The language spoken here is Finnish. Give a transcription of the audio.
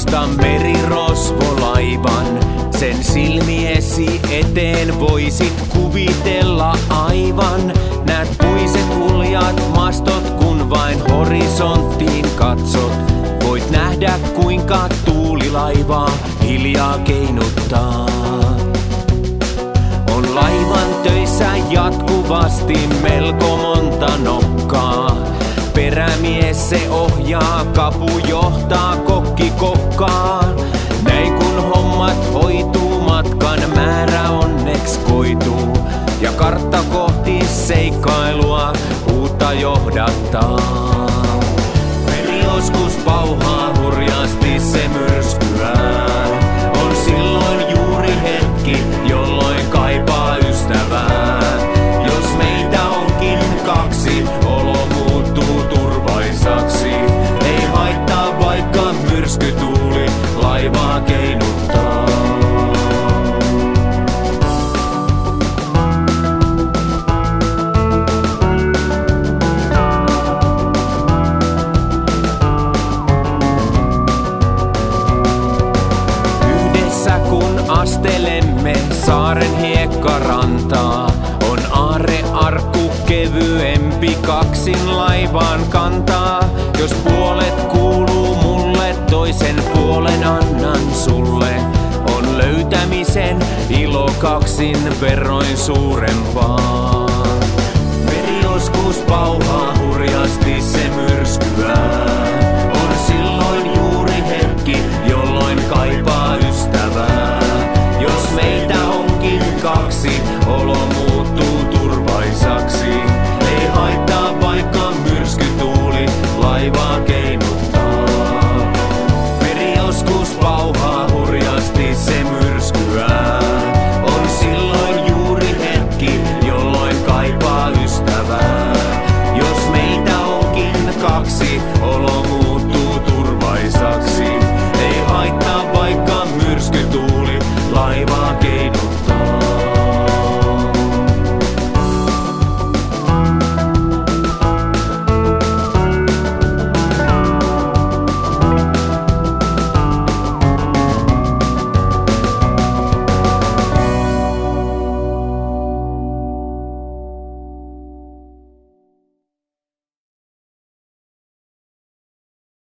Muista merirosvolaivan, sen silmiesi eteen voisit kuvitella aivan. Näet puiset uljat mastot, kun vain horisonttiin katsot. Voit nähdä kuinka tuulilaivaa hiljaa keinuttaa. On laivan töissä jatkuvasti melko monta nokkaa. Perämies se ohjaa, kapu johtaa kokki kokkaan. Näin kun hommat hoituu, matkan määrä onneks koituu. Ja kartta kohti seikkailua uutta johdattaa. Meri joskus pauhaa hurjasti se myrskyää. Turvaisaksi. Ei haittaa vaikka myrskytuuli laivaa keinuttaa. Yhdessä kun astelemme saaren hiekkarantaa, on aare arkku kevyempi kaksin laivaan. Jos puolet kuuluu mulle, toisen puolen annan sulle. On löytämisen ilo kaksin verroin suurempaa. Meri joskus pauhaa hurjasti se myrskyää.